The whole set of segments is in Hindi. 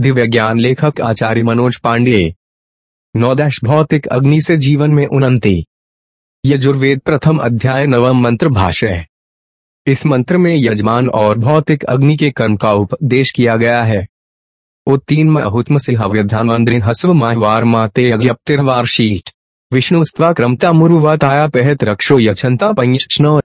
दिव्य ज्ञान लेखक आचार्य मनोज पांडे। नौदश भौतिक अग्नि से जीवन में उन्नति। यजुर्वेद प्रथम अध्याय, नवम मंत्र भाष्य है। इस मंत्र में यजमान और भौतिक अग्नि के कर्म का उपदेश किया गया है। ओ तीन महुत्म से हव्यधान हस्व माहवार माते यज्ञप्तिर्वार शीट विष्णु स्वा क्रमता मुरुवाताया पहत रक्षो यछंता पंचनो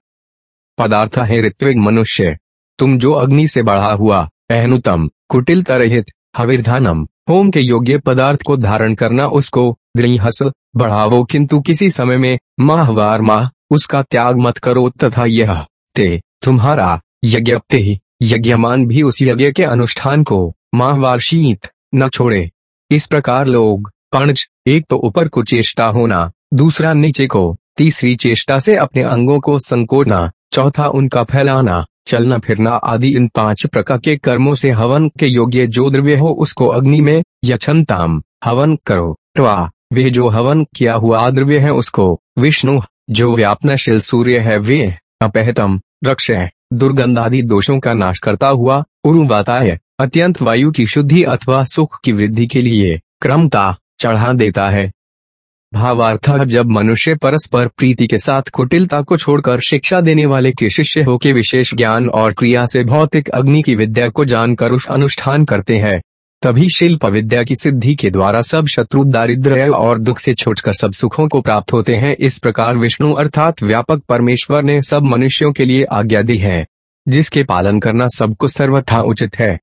पदार्थ है ऋत्विक मनुष्य। तुम जो अग्नि से बढ़ा हुआ अहनुतम कुटिल तरहित। हविर्धानम। होम के योग्य पदार्थ को धारण करना, उसको दृहस बढ़ावो, किंतु किसी समय में माहवार माह, उसका त्याग मत करो, तथा यह ते तुम्हारा यज्ञप्ते ही, यज्ञमान भी उस यज्ञ के अनुष्ठान को माहवार शीत न छोड़े। इस प्रकार लोग पंच एक तो ऊपर को चेष्टा होना, दूसरा नीचे को, तीसरी चेष्टा से अपने अंगों को संकोड़ना चौथा उनका फैलाना। चलना फिरना आदि इन पाँच प्रकार के कर्मों से हवन के योग्य जो द्रव्य हो उसको अग्नि में यछनताम हवन करो। ट्वा वे जो हवन किया हुआ द्रव्य है उसको, विष्णु, जो व्यापनाशील सूर्य है वे, अपहतम, रक्ष दुर्गंध आदि दोषों का नाश करता हुआ उरुवाता है अत्यंत वायु की शुद्धि अथवा सुख की वृद्धि के लिए, क्रमता, चढ़ा देता है। भावार्थ जब मनुष्य परस्पर प्रीति के साथ कुटिलता को छोड़कर शिक्षा देने वाले के शिष्य हो के विशेष ज्ञान और क्रिया से भौतिक अग्नि की विद्या को जानकर उस अनुष्ठान करते हैं, तभी शिल्प विद्या की सिद्धि के द्वारा सब शत्रु दारिद्र्य और दुख से छोड़कर सब सुखों को प्राप्त होते हैं। इस प्रकार विष्णु अर्थात व्यापक परमेश्वर ने सब मनुष्यों के लिए आज्ञा दी है, जिसके पालन करना सबको सर्वथा उचित है।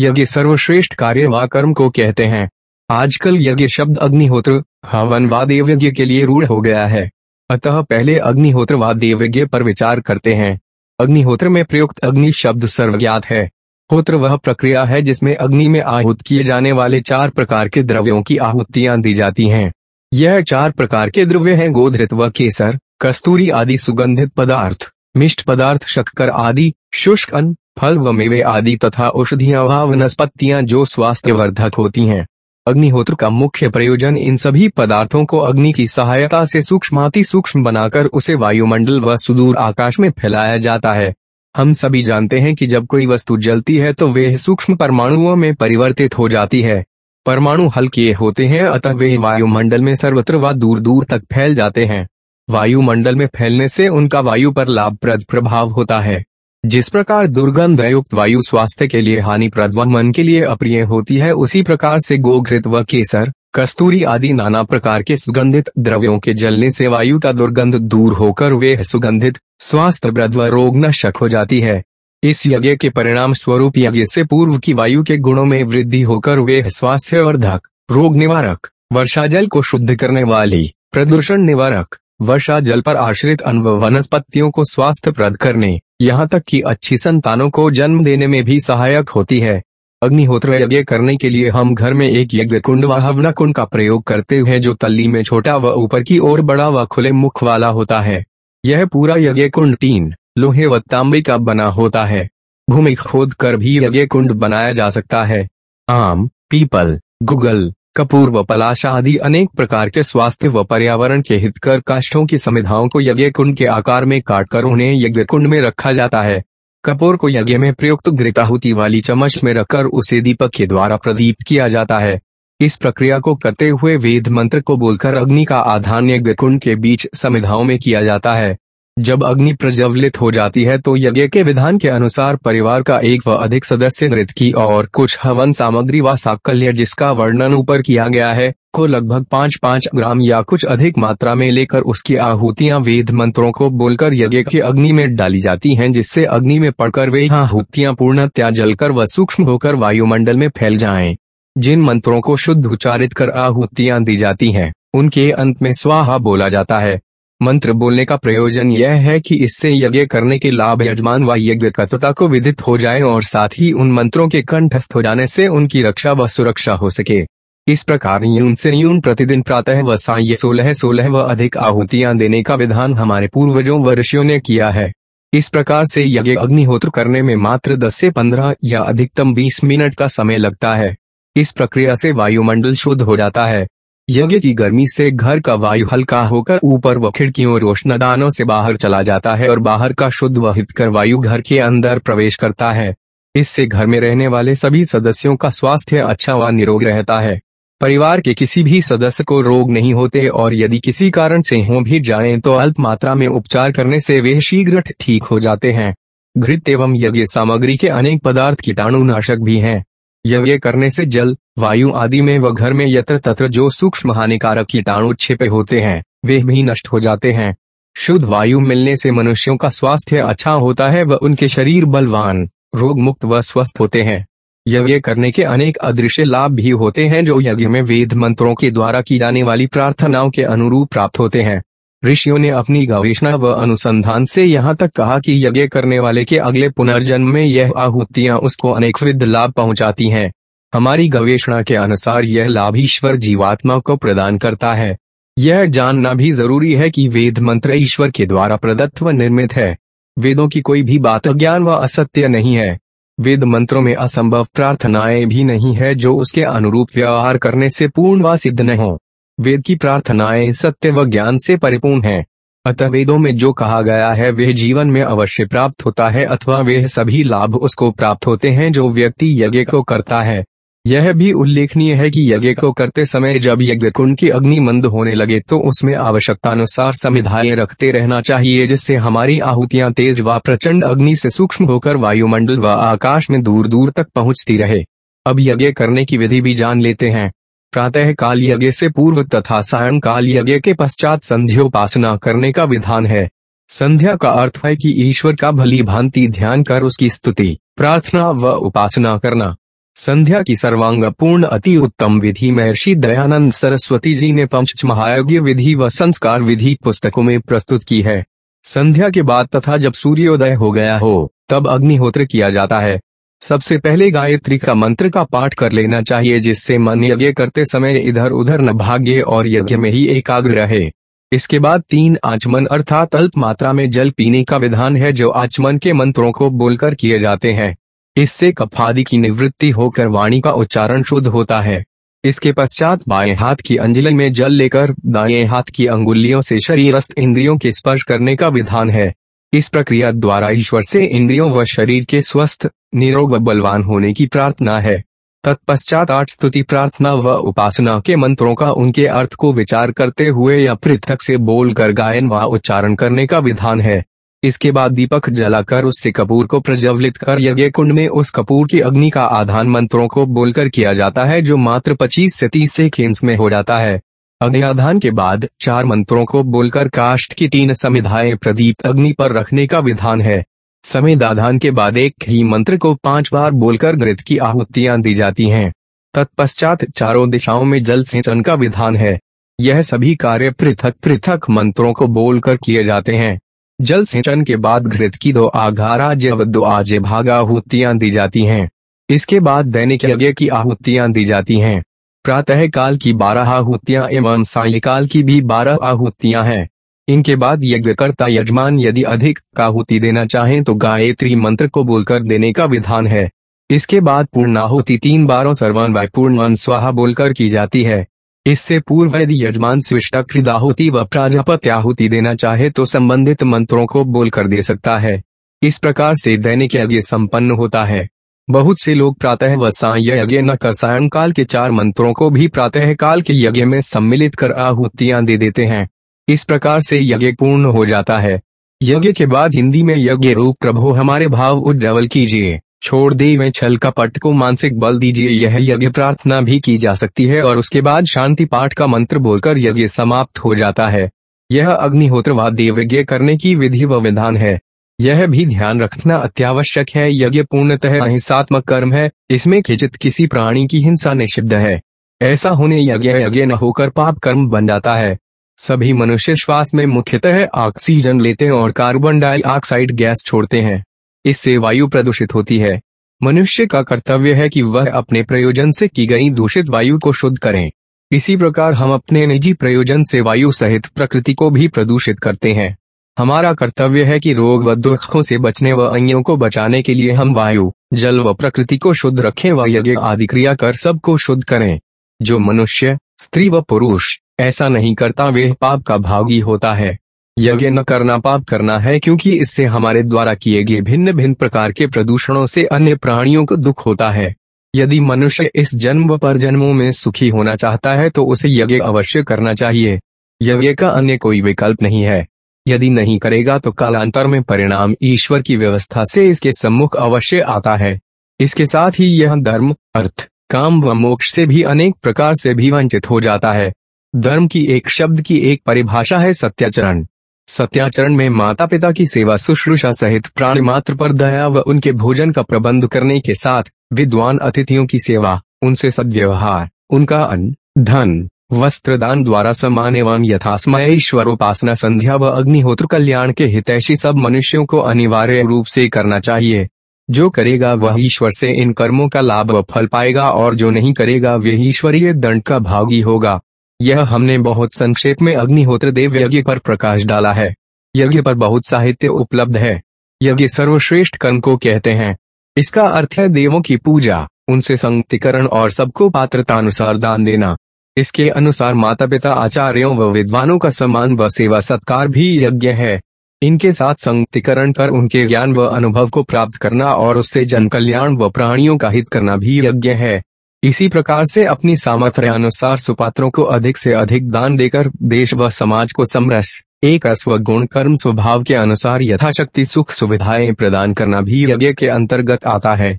यज्ञ सर्वश्रेष्ठ कार्य व कर्म को कहते हैं। आजकल यज्ञ शब्द अग्निहोत्र हवन व देवयज्ञ के लिए रूढ़ हो गया है। अतः पहले अग्निहोत्र व पर विचार करते हैं। अग्निहोत्र में प्रयुक्त अग्नि शब्द सर्वज्ञात है। होत्र वह प्रक्रिया है जिसमें अग्नि में आहूत किए जाने वाले चार प्रकार के द्रव्यों की आहुतियाँ दी जाती हैं। यह चार प्रकार के द्रव्य हैं, गोधृत व केसर, कस्तूरी आदि सुगंधित पदार्थ, मिष्ट पदार्थ, शक्कर आदि, शुष्क अन्न, फल व मेवे आदि तथा औषधियाँ व वनस्पतियाँ जो स्वास्थ्य वर्धक होती हैं। अग्निहोत्र का मुख्य प्रयोजन इन सभी पदार्थों को अग्नि की सहायता से सूक्ष्माति सूक्ष्म बनाकर उसे वायुमंडल व सुदूर आकाश में फैलाया जाता है। हम सभी जानते हैं कि जब कोई वस्तु जलती है तो वे सूक्ष्म परमाणुओं में परिवर्तित हो जाती है। परमाणु हल्के होते हैं अतः वे वायुमंडल में सर्वत्र व दूर दूर तक फैल जाते हैं। वायुमंडल में फैलने से उनका वायु पर लाभप्रद प्रभाव होता है। जिस प्रकार दुर्गंध युक्त वायु स्वास्थ्य के लिए हानिप्रद व मन के लिए अप्रिय होती है, उसी प्रकार से गोघृत व केसर, कस्तूरी आदि नाना प्रकार के सुगंधित द्रव्यों के जलने से वायु का दुर्गंध दूर होकर वे सुगंधित स्वास्थ्य व रोग नशक हो जाती है। इस यज्ञ के परिणाम स्वरूप यज्ञ से पूर्व की वायु के गुणों में वृद्धि होकर वे स्वास्थ्य वर्धक रोग निवारक वर्षा जल को शुद्ध करने वाली प्रदूषण निवारक वर्षा जल पर आश्रित अन्व वनस्पतियों को स्वास्थ्य प्रद करने यहाँ तक कि अच्छी संतानों को जन्म देने में भी सहायक होती है। अग्निहोत्र यज्ञ करने के लिए हम घर में एक यज्ञ कुंड व हवना कुंड का प्रयोग करते हैं जो तल्ली में छोटा व ऊपर की ओर बड़ा व खुले मुख वाला होता है। यह पूरा यज्ञ कुंड तीन लोहे व तांबे का बना होता है। भूमि खोद कर भी यज्ञ कुंड बनाया जा सकता है। आम, पीपल, गुगल कपूर व पलाश आदि अनेक प्रकार के स्वास्थ्य व पर्यावरण के हितकर काष्ठों की समिधाओं को यज्ञ कुंड के आकार में काटकर उन्हें यज्ञ कुंड में रखा जाता है। कपूर को यज्ञ में प्रयुक्त घृताहुति वाली चम्मच में रखकर उसे दीपक के द्वारा प्रदीप्त किया जाता है। इस प्रक्रिया को करते हुए वेद मंत्र को बोलकर अग्नि का आधान यज्ञ कुंड के बीच समिधाओं में किया जाता है। जब अग्नि प्रज्वलित हो जाती है तो यज्ञ के विधान के अनुसार परिवार का एक व अधिक सदस्य नृत्य की और कुछ हवन सामग्री व साकल्य जिसका वर्णन ऊपर किया गया है, को लगभग पाँच पाँच ग्राम या कुछ अधिक मात्रा में लेकर उसकी आहुतियाँ वेद मंत्रों को बोलकर यज्ञ की अग्नि में डाली जाती हैं, जिससे अग्नि में पड़कर वे आहुतियाँ पूर्ण त्या जलकर व सूक्ष्म होकर वायुमंडल में फैल जाएँ। जिन मंत्रों को शुद्ध उच्चारित कर आहुतियाँ दी जाती हैं, उनके अंत में स्वाहा बोला जाता है मंत्र बोलने का प्रयोजन यह है कि इससे यज्ञ करने के लाभ यजमान व यज्ञ कर्ता को विदित हो जाए और साथ ही उन मंत्रों के कंठस्थ हो जाने से उनकी रक्षा व सुरक्षा हो सके। इस प्रकार यून से यून प्रतिदिन प्रातः व साय सोलह सोलह व अधिक आहुतियाँ देने का विधान हमारे पूर्वजों व ऋषियों ने किया है। इस प्रकार से यज्ञ अग्निहोत्र करने में मात्र 10 से 15 या अधिकतम 20 मिनट का समय लगता है। इस प्रक्रिया से वायुमंडल शुद्ध हो जाता है। यज्ञ की गर्मी से घर का वायु हल्का होकर ऊपर व खिड़कियों रोशनदानों से बाहर चला जाता है और बाहर का शुद्ध व हितकर वायु घर के अंदर प्रवेश करता है। इससे घर में रहने वाले सभी सदस्यों का स्वास्थ्य अच्छा व निरोग रहता है। परिवार के किसी भी सदस्य को रोग नहीं होते और यदि किसी कारण से हो भी जाए तो अल्प मात्रा में उपचार करने से वे शीघ्र ठीक हो जाते हैं। घृत एवं यज्ञ सामग्री के अनेक पदार्थ कीटाणुनाशक भी हैं। यज्ञ करने से जल, वायु आदि में व घर में यत्र तत्र जो सूक्ष्म हानिकारक कीटाणु छिपे होते हैं, वे भी नष्ट हो जाते हैं। शुद्ध वायु मिलने से मनुष्यों का स्वास्थ्य अच्छा होता है व उनके शरीर बलवान रोग मुक्त व स्वस्थ होते हैं। यज्ञ करने के अनेक अदृश्य लाभ भी होते हैं जो यज्ञ में वेद मंत्रों के द्वारा की जाने वाली प्रार्थनाओं के अनुरूप प्राप्त होते हैं। ऋषियों ने अपनी गवेषणा व अनुसंधान से यहाँ तक कहा कि यज्ञ करने वाले के अगले पुनर्जन्म में यह आहुतियाँ उसको अनेक विध लाभ पहुंचाती हैं। हमारी गवेषणा के अनुसार यह लाभ ईश्वर जीवात्मा को प्रदान करता है। यह जानना भी ज़रूरी है कि वेद मंत्र ईश्वर के द्वारा प्रदत्त व निर्मित है। वेदों की कोई भी बात अज्ञान व असत्य नहीं है। वेद मंत्रों में असंभव प्रार्थनाएँ भी नहीं है जो उसके अनुरूप व्यवहार करने से पूर्ण व सिद्ध न हो। वेद की प्रार्थनाएँ सत्य व ज्ञान से परिपूर्ण हैं। अतः वेदों में जो कहा गया है, वह जीवन में अवश्य प्राप्त होता है अथवा वे सभी लाभ उसको प्राप्त होते हैं जो व्यक्ति यज्ञ को करता है। यह भी उल्लेखनीय है कि यज्ञ को करते समय जब यज्ञ कुंड की अग्नि मंद होने लगे तो उसमें आवश्यकता अनुसार संविधाएँ रखते रहना चाहिए, जिससे हमारी आहुतियाँ तेज व प्रचंड अग्नि से सूक्ष्म होकर वायुमंडल व आकाश में दूर दूर तक पहुँचती रहे। अब यज्ञ करने की विधि भी जान लेते हैं। प्रातः काल यज्ञ से पूर्व तथा सायंकाल यज्ञ के पश्चात संध्योपासना करने का विधान है। संध्या का अर्थ है कि ईश्वर का भली भांति ध्यान कर उसकी स्तुति, प्रार्थना व उपासना करना। संध्या की सर्वांग पूर्ण अति उत्तम विधि महर्षि दयानंद सरस्वती जी ने पंच महायज्ञ विधि व संस्कार विधि पुस्तकों में प्रस्तुत की है। संध्या के बाद तथा जब सूर्योदय हो गया हो, तब अग्निहोत्र किया जाता है। सबसे पहले गायत्री का मंत्र का पाठ कर लेना चाहिए, जिससे मन यज्ञ करते समय इधर उधर न भागे और यज्ञ में ही एकाग्र रहे। इसके बाद तीन आचमन अर्थात अल्प मात्रा में जल पीने का विधान है, जो आचमन के मंत्रों को बोलकर किए जाते हैं। इससे कफादि की निवृत्ति होकर वाणी का उच्चारण शुद्ध होता है। इसके पश्चात बाएँ हाथ की अंजलि में जल लेकर दाएँ हाथ की अंगुलियों से शरीरस्थ इंद्रियों के स्पर्श करने का विधान है। इस प्रक्रिया द्वारा ईश्वर से इंद्रियों व शरीर के स्वस्थ, निरोग व बलवान होने की प्रार्थना है। तत्पश्चात आठ स्तुति प्रार्थना व उपासना के मंत्रों का उनके अर्थ को विचार करते हुए या पृथक से बोलकर गायन व उच्चारण करने का विधान है। इसके बाद दीपक जलाकर उससे कपूर को प्रज्वलित कर यज्ञ कुंड में उस कपूर की अग्नि का आधान मंत्रों को बोलकर किया जाता है जो मात्र 25 से 30 सेकेंड्स में हो जाता है। अग्नियाधान के बाद चार मंत्रों को बोलकर काष्ट की तीन समिधाएँ प्रदीप अग्नि पर रखने का विधान है। समिदाधान के बाद एक ही मंत्र को पाँच बार बोलकर घृत की आहुतियाँ दी जाती हैं। तत्पश्चात चारों दिशाओं में जल सिंचन का विधान है। यह सभी कार्य पृथक पृथक मंत्रों को बोलकर किए जाते हैं। जल सिंचन के बाद घृत की दो आघारा जब दो आजे भाग आहुतियाँ दी जाती हैं। इसके बाद दैनिक यज्ञ की आहुतियाँ दी जाती हैं। प्रातः काल की बारह आहुतियाँ एवं सायकाल की भी बारह आहुतियाँ हैं। इनके बाद यज्ञकर्ता यजमान यदि अधिक आहुति देना चाहें तो गायत्री मंत्र को बोलकर देने का विधान है। इसके बाद पूर्णाहुति तीन बारों सर्वान व पूर्ण स्वाहा बोलकर की जाती है। इससे पूर्व यदि यजमान स्विष्टाकृदाहुति व प्राजापत्याहुति देना चाहे तो संबंधित मंत्रों को बोलकर दे सकता है। इस प्रकार से दैनिक यज्ञ संपन्न होता है। बहुत से लोग प्रातः व साय यज्ञ न कर सायंकाल के चार मंत्रों को भी प्रातः काल के यज्ञ में सम्मिलित कर आहुतियाँ दे देते हैं। इस प्रकार से यज्ञ पूर्ण हो जाता है। यज्ञ के बाद हिंदी में यज्ञ रूप प्रभु हमारे भाव उज्जवल कीजिए। छोड़ दे में छल कपट को मानसिक बल दीजिए। यह यज्ञ प्रार्थना भी की जा सकती है और उसके बाद शांति पाठ का मंत्र बोलकर यज्ञ समाप्त हो जाता है। यह अग्निहोत्र व देवज्ञ करने की विधि व विधान है। यह भी ध्यान रखना अत्यावश्यक है, यज्ञ पूर्णतः अहिंसात्मक कर्म है, इसमें खिचित किसी प्राणी की हिंसा निषिद्ध है। ऐसा होने यज्ञ यज्ञ न होकर पाप कर्म बन जाता है। सभी मनुष्य श्वास में मुख्यतः ऑक्सीजन लेते हैं और कार्बन डाइऑक्साइड गैस छोड़ते हैं। इससे वायु प्रदूषित होती है। मनुष्य का कर्तव्य है कि वह अपने प्रयोजन से की गई दूषित वायु को शुद्ध करें। इसी प्रकार हम अपने निजी प्रयोजन से वायु सहित प्रकृति को भी प्रदूषित करते हैं। हमारा कर्तव्य है कि रोग व दुखों से बचने व अन्यों को बचाने के लिए हम वायु, जल व प्रकृति को शुद्ध रखें व यज्ञ आदि क्रिया कर सबको शुद्ध करें। जो मनुष्य, स्त्री व पुरुष, ऐसा नहीं करता वे पाप का भागी होता है। यज्ञ न करना पाप करना है क्योंकि इससे हमारे द्वारा किए गए भिन्न भिन्न प्रकार के प्रदूषणों से अन्य प्राणियों को दुख होता है। यदि मनुष्य इस जन्म पर जन्मों में सुखी होना चाहता है तो उसे यज्ञ अवश्य करना चाहिए। यज्ञ का अन्य कोई विकल्प नहीं है। यदि नहीं करेगा तो कालांतर में परिणाम ईश्वर की व्यवस्था से इसके सम्मुख अवश्य आता है। इसके साथ ही यह धर्म, अर्थ, काम व मोक्ष से भी अनेक प्रकार से भी वंचित हो जाता है। धर्म की एक शब्द की एक परिभाषा है सत्याचरण। सत्याचरण में माता पिता की सेवा शुश्रूषा सहित प्राण मात्र पर दया व उनके भोजन का प्रबंध करने के साथ विद्वान अतिथियों की सेवा, उनसे सद्व्यवहार, उनका अन्न, धन वस्त्र दान द्वारा समान एवं यथास्मय ईश्वर उपासना संध्या व अग्निहोत्र कल्याण के हितैषी सब मनुष्यों को अनिवार्य रूप से करना चाहिए। जो करेगा वह ईश्वर से इन कर्मों का लाभ व फल पाएगा और जो नहीं करेगा वह ईश्वरीय दंड का भागी होगा। यह हमने बहुत संक्षेप में अग्निहोत्र देव यज्ञ पर प्रकाश डाला है। यज्ञ पर बहुत साहित्य उपलब्ध है। यज्ञ सर्वश्रेष्ठ कर्म को कहते हैं। इसका अर्थ है देवों की पूजा, उनसे संगतिकरण और सबको पात्रता अनुसार दान देना। इसके अनुसार माता पिता आचार्यों व विद्वानों का सम्मान व सेवा सत्कार भी यज्ञ है। इनके साथ संगतिकरण कर उनके ज्ञान व अनुभव को प्राप्त करना और उससे जन कल्याण व प्राणियों का हित करना भी यज्ञ है। इसी प्रकार से अपनी सामर्थ्य अनुसार सुपात्रों को अधिक से अधिक दान देकर देश व समाज को समरस, एक अस्व गुण कर्म स्वभाव के अनुसार यथाशक्ति सुख सुविधाएँ प्रदान करना भी यज्ञ के अंतर्गत आता है।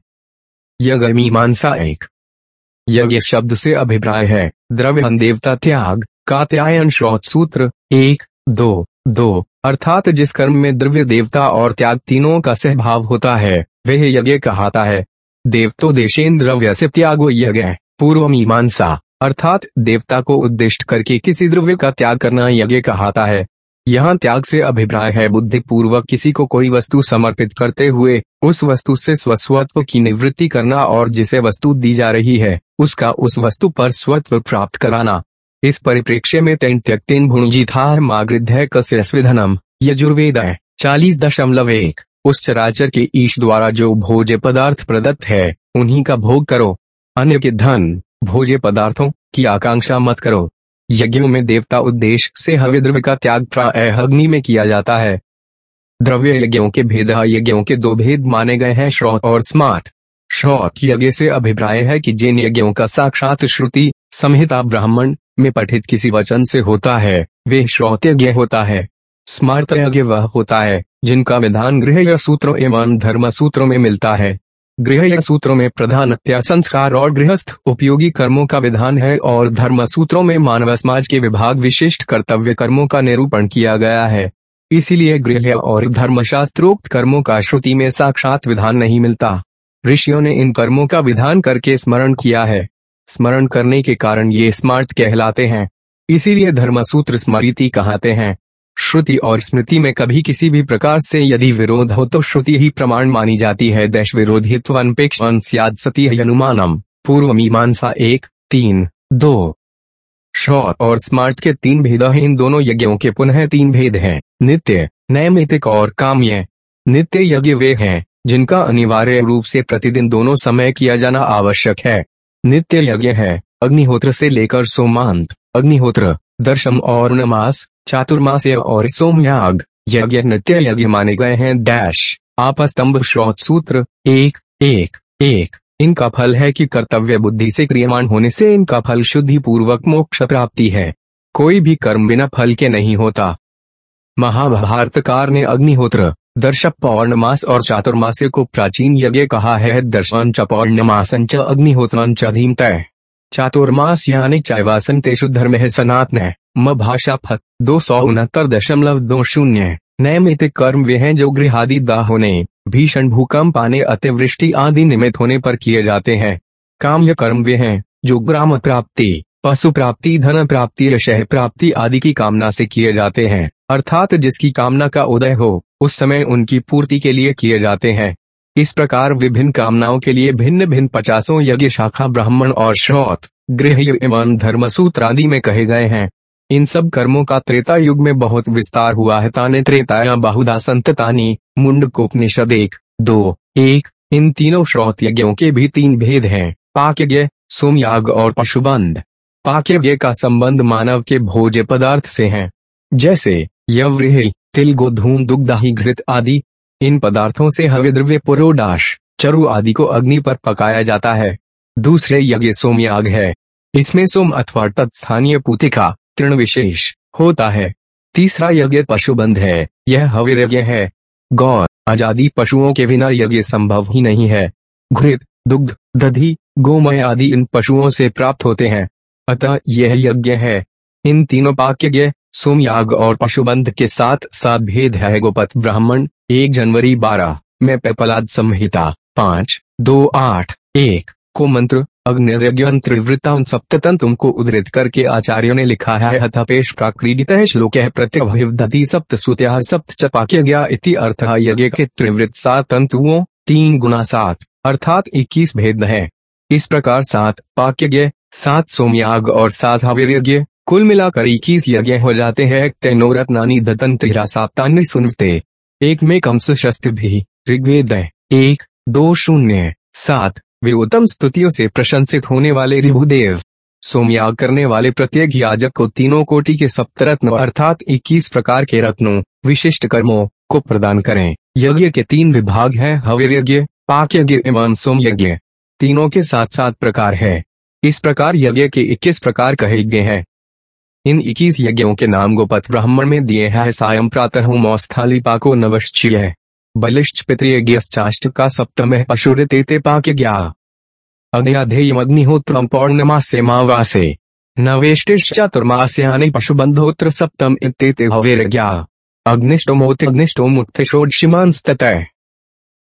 यज्ञ मीमांसा एक यज्ञ शब्द से अभिप्राय है। द्रव्य देवता त्याग कात्यायन श्रोत सूत्र एक, दो दो, अर्थात जिस कर्म में द्रव्य देवता और त्याग तीनों का सहभाव होता है, वह यज्ञ कहता है। देवतो देशेन्द्र द्रव्य से त्यागो यज्ञ पूर्व मीमांसा अर्थात देवता को उद्दिष्ट करके किसी द्रव्य का त्याग करना यज्ञ कहता है। यहाँ त्याग से अभिप्राय है बुद्धि पूर्वक किसी को कोई वस्तु समर्पित करते हुए, उस वस्तु से स्वस्वत्व की निवृत्ति करना और जिसे वस्तु दी जा रही है, उसका उस वस्तु पर स्वत्व प्राप्त कराना। इस परिप्रेक्ष्य में तेन त्यक्तेन भुणुजिथा मागृध्य कस्यस्विधनम यजुर्वेद चालीस दशमलव एक। उस चराचर के ईश द्वारा जो भोज्य पदार्थ प्रदत्त है, उन्हीं का भोग करो। अन्य के धन, भोज्य पदार्थों की आकांक्षा मत करो। यज्ञों में देवता उद्देश्य से हव्य द्रव्य का त्याग प्राय अग्नि में किया जाता है। द्रव्य यज्ञों के भेद यज्ञों के दो भेद माने गए हैं, श्रोत और स्मार्ट श्रोत यज्ञ से अभिप्राय है कि जिन यज्ञों का साक्षात श्रुति, संहिता ब्राह्मण में पठित किसी वचन से होता है, वे श्रोत यज्ञ होता है। स्मार्त यज्ञ वह होता है, जिनका विधान गृह या सूत्रों एवं धर्म सूत्रों में मिलता है। गृह सूत्रों में प्रधान संस्कार और गृहस्थ उपयोगी कर्मों का विधान है और धर्म सूत्रों में मानव समाज के विभाग विशिष्ट कर्तव्य कर्मों का निरूपण किया गया है। इसीलिए गृह और धर्मशास्त्रोक्त कर्मों का श्रुति में साक्षात विधान नहीं मिलता। ऋषियों ने इन कर्मों का विधान करके स्मरण किया है। स्मरण करने के कारण ये स्मार्ट कहलाते हैं। इसीलिए धर्मसूत्र स्मृति कहते हैं। श्रुति और स्मृति में कभी किसी भी प्रकार से यदि विरोध हो तो श्रुति ही प्रमाण मानी जाती है। देश सती अनुमानम पूर्व मीमांसा एक, तीन, दो। श्रोत और स्मार्ट के तीन भेद हैं। इन दोनों यज्ञों के पुनः तीन भेद हैं। नित्य नैमितिक और काम्य। नित्य यज्ञ वे हैं, जिनका अनिवार्य रूप से प्रतिदिन दोनों समय किया जाना आवश्यक है। नित्य यज्ञ है, अग्निहोत्र से लेकर सोमांत, अग्निहोत्र दर्शम और नमास चातुर्मास्य और सोमयाग, यज्ञ नृत्य यज्ञ माने गए हैं, डैश। आपस्तंभ श्रोत सूत्र, एक एक एक। इनका फल है कि कर्तव्य बुद्धि से क्रियमान होने से इनका फल शुद्धि पूर्वक मोक्ष प्राप्ति है। कोई भी कर्म बिना फल के नहीं होता। महाभारतकार ने अग्निहोत्र दर्शक पौर्णमास और चातुर्मास्य को प्राचीन यज्ञ कहा है। दर्शन च पौर्णमासन च अग्निहोत्र च धीमतय। चातुर्मास यानी चायवासन तेषु धर्म है सनातन। म भाषा फत दो सौ उनहत्तर दशमलव दो शून्य। नैमितिक कर्म वे हैं जो गृहादि दाह होने भीषण भूकंप आने अतिवृष्टि आदि निमित्त होने पर किए जाते हैं। काम्य कर्म वे हैं जो ग्राम प्राप्ति पशु प्राप्ति धन प्राप्ति यशह प्राप्ति आदि की कामना से किए जाते हैं। अर्थात जिसकी कामना का उदय हो, उस समय उनकी पूर्ति के लिए किए जाते हैं। इस प्रकार विभिन्न कामनाओं के लिए भिन्न भिन्न पचासों यज्ञ शाखा ब्राह्मण और श्रोत, गृह एवं धर्मसूत्र आदि में कहे गए हैं। इन सब कर्मों का त्रेता युग में बहुत विस्तार हुआ है। ताने त्रेताया, बाहुदा संततानी मुंडकोपनिषद एक, दो, एक, इन तीनों श्रोत यज्ञों के भी तीन भेद हैं। पाक यज्ञ, सोमयाग और पशुबंध। पाक यज्ञ का संबंध मानव के भोज्य पदार्थ से है। जैसे, यव्रेह तिल गोधूम दुग्धाही, घृत आदि इन पदार्थों से हवे द्रव्य पुरोडाश, चरु आदि को अग्नि पर पकाया जाता है। दूसरे यज्ञ सोमयाग है। इसमें सोम अथवा तत्स्थानीय पुतिका, तृण विशेष, होता है। तीसरा यज्ञ पशुबंध है। यह हवीर यज्ञ है। गौ आज़ादी पशुओं के बिना यज्ञ संभव ही नहीं है। घृत, दुग्ध, दधि, गोमय आदि इन पशुओं से प्राप्त होते हैं। अतः यह यज्ञ है। इन तीनों पाक यज्ञ सोमयाग और पशुबंध के साथ साथ भेद है। गोपत ब्राह्मण एक जनवरी बारह, में पेपलाद संहिता, पाँच, दो, आठ, एक, को मंत्र अग्निवृत्तां सप्ततंतुम को उद्धृत करके आचार्यों ने लिखा है हथपेश प्राक्रीडित श्लोक है प्रत्यभिवदति सप्त सुत्या सप्त चपाक्य गया इति अर्थ यज्ञ के त्रिवृत्त सात तंतुओं, तीन गुना सात, अर्थात इक्कीस भेद है। इस प्रकार सात पाक्यज्ञ सात सोमयाग और सात हवीर कुल मिलाकर इक्कीस यज्ञ हो जाते हैं तैनोरत्नानी दतंत्रा साप्तान्य सुनते एक में कमस शस्त्र भी। ऋग्वेद, एक, दो, शून्य, सात, वे उत्तम स्तुतियों से प्रशंसित होने वाले रिभुदेव। सोमयाग करने वाले प्रत्येक याजक को तीनों कोटि के सप्तरत्न अर्थात 21 प्रकार के रत्नों, विशिष्ट कर्मों को प्रदान करें। यज्ञ के तीन विभाग हैं हवीर यज्ञ पाक यज्ञ एवं सोम यज्ञ तीनों के साथ सात प्रकार है। इस प्रकार यज्ञ के इक्कीस प्रकार कहे गए हैं। इन इक्कीस यज्ञों के नाम गोपत ब्राह्मण में दिए हैं। सायं प्रातः मौस्थाली पाको नवश्चय। बलिश्च पितृयज्ञश्चाष्ट का सप्तम पशुरते पाक ज्ञा। अग्निहोत्रम पौर्णमासे मावासे। नवेष्टिश्चतुर्मास्यानि पशुबंधोत्र सप्तम इत्येते हवेरज्ञा अग्निष्टोमोत्यग्निष्टोमुत्थ षोडशिमांस्ततः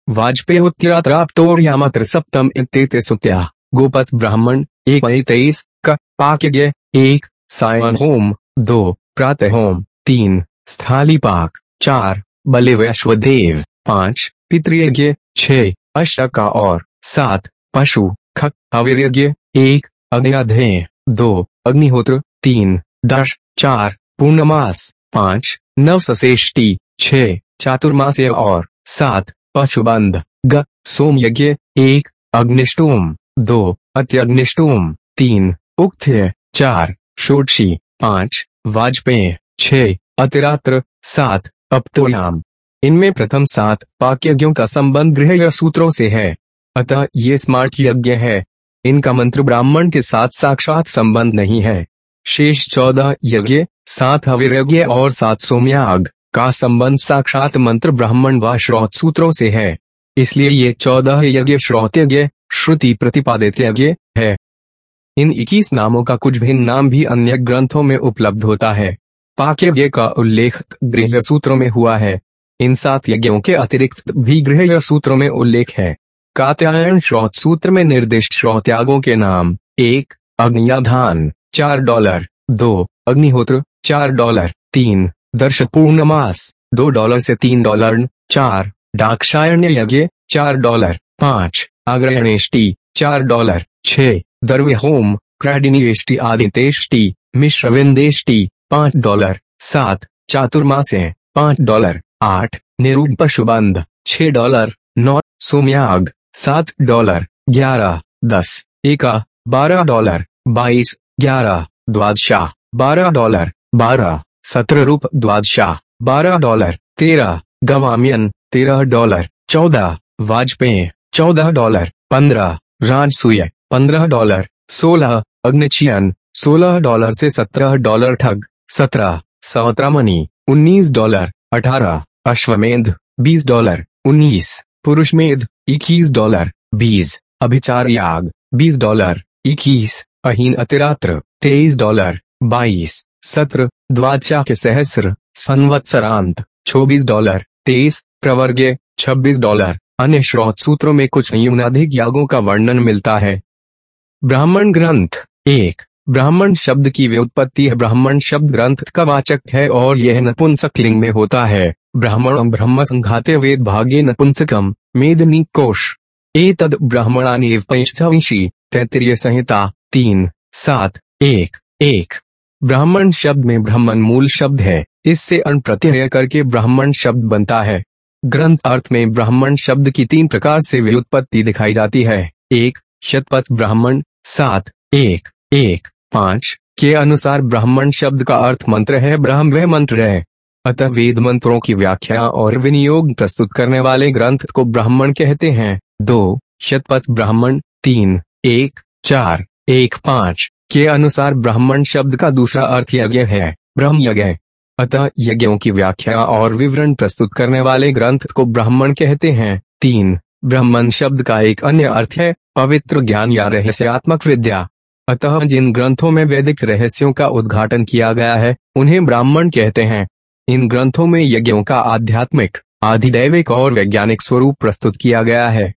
वाजपेयोत्तरात्राप्तोर्यामत्र सप्तम इत्येते सुत्या। गोपत ब्राह्मण, एक तेईस, का, पाक्यज्ञ, एक। सायन होम, दो, प्रातः होम, तीन, स्थाली पाक, चार बलि वैश्वदेव पाँच, पितृयज्ञ छह अष्टका और सात, पशु, खक, अवीर्यज्ञ, एक अग्नियाधेय दो, अग्निहोत्र, तीन, दश, चार, पूर्णमास, पाँच नव सशेष्टि छह चातुर्मास्य और सात, पशुबंध, ग सोम यज्ञ एक, अग्निष्टोम, दो, अत्यग्निष्टोम, तीन उक्थ्य चार षोडशी, पाँच, वाजपेय छह अतिरात्र, सात अपतोयाम इनमें प्रथम सात पाक्यज्ञों का संबंध गृह सूत्रों से है। अतः ये स्मार्ट यज्ञ है। इनका मंत्र ब्राह्मण के साथ साक्षात संबंध नहीं है। शेष चौदह यज्ञ, सात हवीर और सात सोमयाग का संबंध साक्षात मंत्र ब्राह्मण व श्रोत सूत्रों से है। इसलिए ये चौदह यज्ञ श्रोत यज्ञ श्रुति प्रतिपादित यज्ञ है। इन इक्कीस नामों का कुछ भिन्न नाम भी अन्य ग्रंथों में उपलब्ध होता है। पाक्यज्ञ का उल्लेख गृह सूत्रों में हुआ है। इन सात यज्ञों के अतिरिक्त भी गृह सूत्रों में उल्लेख है। कात्यायन श्रोत सूत्र में निर्दिष्ट श्रोत्यागों के नाम, एक, अग्नियाधान, चार डॉलर, दो, अग्निहोत्र, चार डॉलर, तीन दर्श पूर्णमास दो डॉलर से तीन डॉलर, चार डाक्षायण्य यज्ञ, चार डॉलर, पाँच अग्रयणेष्टि चार डॉलर छह दर्व्य होम, क्रेडिनी क्रैडिनियेष्टि आदितेष्टि मिश्रविंदेष्टि पाँच डॉलर, सात चातुर्मास्य पाँच डॉलर, आठ निरूप पशुबंध छह डॉलर, नौ, सोमयाग, सात डॉलर, ग्यारह, दस, एका, बारह डॉलर, बाईस, ग्यारह द्वादशाह बारह डॉलर, बारह, सत्रह रूप द्वादशाह बारह डॉलर, तेरह, गवामियन, तेरह डॉलर, चौदह, वाजपेयी, चौदह डॉलर, पंद्रह, राजसूय पंद्रह डॉलर, सोलह, अग्निचियन, सोलह डॉलर से सत्रह डॉलर ठग, सत्रह सौत्रामणि उन्नीस डॉलर, अठारह, अश्वमेध, बीस डॉलर, उन्नीस पुरुष मेद इक्कीस डॉलर, बीस, अभिचार याग, बीस डॉलर, इक्कीस, अहीन अतिरात्र, तेईस डॉलर, बाईस, सत्र, द्वादशा के सहस्र, संवत्सरांत, चौबीस डॉलर, तेईस, प्रवर्ग, छब्बीस डॉलर, अन्य श्रोत सूत्रों में कुछ यूनाधिक यागों का वर्णन मिलता है। ब्राह्मण ग्रंथ एक। ब्राह्मण शब्द की व्युत्पत्ति है। ब्राह्मण शब्द ग्रंथ का वाचक है और यह नपुंसक लिंग में होता है। ब्राह्मण ब्रह्म संघाते वेद भागे नपुंसकम मेदनी कोश। एतद ब्राह्मणानि पंचविंशी तैतरीय संहिता, तीन, सात, एक एक। ब्राह्मण शब्द में ब्राह्मण मूल शब्द है। इससे अन प्रत्यय करके ब्राह्मण शब्द बनता है। ग्रंथ अर्थ में ब्राह्मण शब्द की तीन प्रकार से व्युत्पत्ति दिखाई जाती है। एक, शतपथ ब्राह्मण। सात, एक एक, पाँच, के अनुसार ब्राह्मण शब्द का अर्थ मंत्र है, ब्राह्म वह मंत्र है। अतः वेद मंत्रों की व्याख्या और विनियोग प्रस्तुत करने वाले ग्रंथ को ब्राह्मण कहते हैं। दो, शतपथ ब्राह्मण। तीन, एक, चार, एक, पाँच, के अनुसार ब्राह्मण शब्द का दूसरा अर्थ यज्ञ है, ब्रह्म यज्ञ। अतः यज्ञों की व्याख्या और विवरण प्रस्तुत करने वाले ग्रंथ को ब्राह्मण कहते हैं। तीन ब्राह्मण शब्द का एक अन्य अर्थ है, पवित्र ज्ञान या रहस्यात्मक विद्या। अतः जिन ग्रंथों में वैदिक रहस्यों का उद्घाटन किया गया है, उन्हें ब्राह्मण कहते हैं। इन ग्रंथों में यज्ञों का आध्यात्मिक, आधिदैविक और वैज्ञानिक स्वरूप प्रस्तुत किया गया है।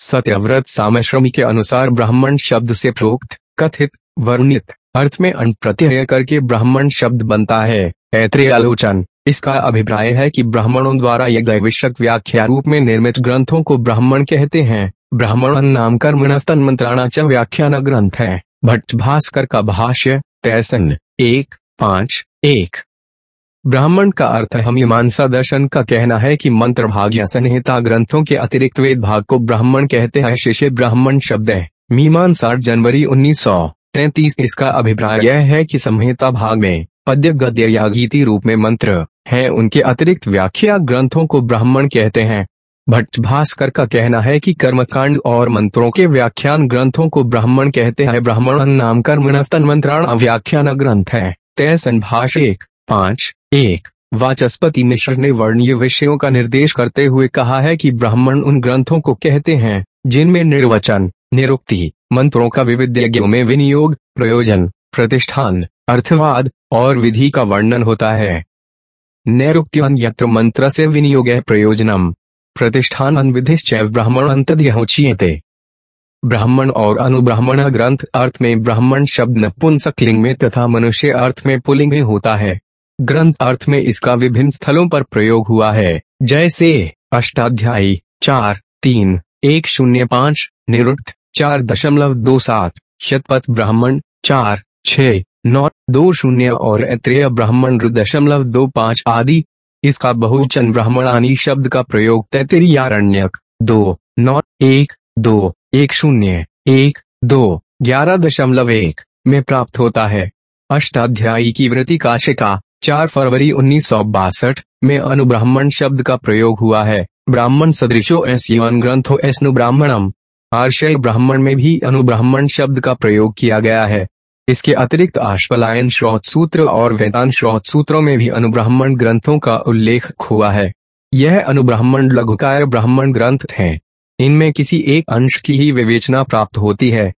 सत्यव्रत सामश्रमी के अनुसार ब्राह्मण शब्द से प्रोक्त, कथित, वर्णित, अर्थ में अन प्रत्यय करके ब्राह्मण शब्द बनता है। ऐत्रेय आलोचन। इसका अभिप्राय है कि ब्राह्मणों द्वारा यह दैविशक व्याख्या रूप में निर्मित ग्रंथों को ब्राह्मण कहते हैं। ब्राह्मण नाम कर्मणस्तन मंत्राणा च व्याख्यान ग्रंथ है। भट्ट भास्कर का भाष्य, तैसन, एक, पाँच, एक। ब्राह्मण का अर्थ है मीमांसा दर्शन का कहना है कि मंत्र भाग या संहिता ग्रंथों के अतिरिक्त वेद भाग को ब्राह्मण कहते हैं, शिष्य ब्राह्मण शब्द है। मीमांसा, जनवरी उन्नीस सौ तैतीस, इसका अभिप्राय यह है कि संहिता भाग में पद्य गद्य या गीति रूप में मंत्र है। उनके अतिरिक्त व्याख्या ग्रंथों को ब्राह्मण कहते हैं। भट्ट भास्कर का कहना है कि कर्मकांड और मंत्रों के व्याख्यान ग्रंथों को ब्राह्मण कहते हैं। ब्राह्मण नाम कर्मणस्तन मंत्राण व्याख्यान ग्रंथ है। तय संभाष एक, पाँच, एक। वाचस्पति मिश्र ने वर्णीय विषयों का निर्देश करते हुए कहा है कि ब्राह्मण उन ग्रंथों को कहते हैं, जिनमें निर्वचन, निरुक्ति, मंत्रों का विविध यज्ञों में विनियोग, प्रयोजन प्रतिष्ठान, अर्थवाद और विधि का वर्णन होता है। नैरुक्त्यन यत्र मंत्र से विनियोग प्रयोजनम। प्रतिष्ठान विधिश्चैव ब्राह्मण अंतद्यहोचियते ब्राह्मण और अनुब्राह्मण ग्रंथ अर्थ में ब्राह्मण शब्द नपुंसकलिंग में तथा मनुष्य अर्थ में पुलिंग में होता है। ग्रंथ अर्थ में इसका विभिन्न स्थलों पर प्रयोग हुआ है। जैसे, अष्टाध्यायी, चार, तीन, एक शून्य पाँच, निरुक्त, चार दशमलव दो सात, शतपथ ब्राह्मण, चार छ, नौ, दो शून्य और ऐत्रेय ब्राह्मण दशमलव दो पाँच आदि। इसका बहुवचन ब्राह्मणानी शब्द का प्रयोग तैतरीयारण्यक दो, नौ, एक, दो, एक शून्य, एक, दो, ग्यारह दशमलव एक में प्राप्त होता है। अष्टाध्यायी की वृत्ति काशिका, चार फरवरी उन्नीस सौ बासठ में अनुब्राह्मण शब्द का प्रयोग हुआ है। ब्राह्मण सदृशो एसियन ग्रंथो एसनु ब्राह्मणम। आर्शय ब्राह्मण में भी अनुब्राह्मण शब्द का प्रयोग किया गया है। इसके अतिरिक्त आश्वलायन श्रोत सूत्र और वेदांत श्रोत सूत्रों में भी अनुब्राह्मण ग्रंथों का उल्लेख हुआ है। यह अनुब्राह्मण लघुकाय ब्राह्मण ग्रंथ हैं। इनमें किसी एक अंश की ही विवेचना प्राप्त होती है।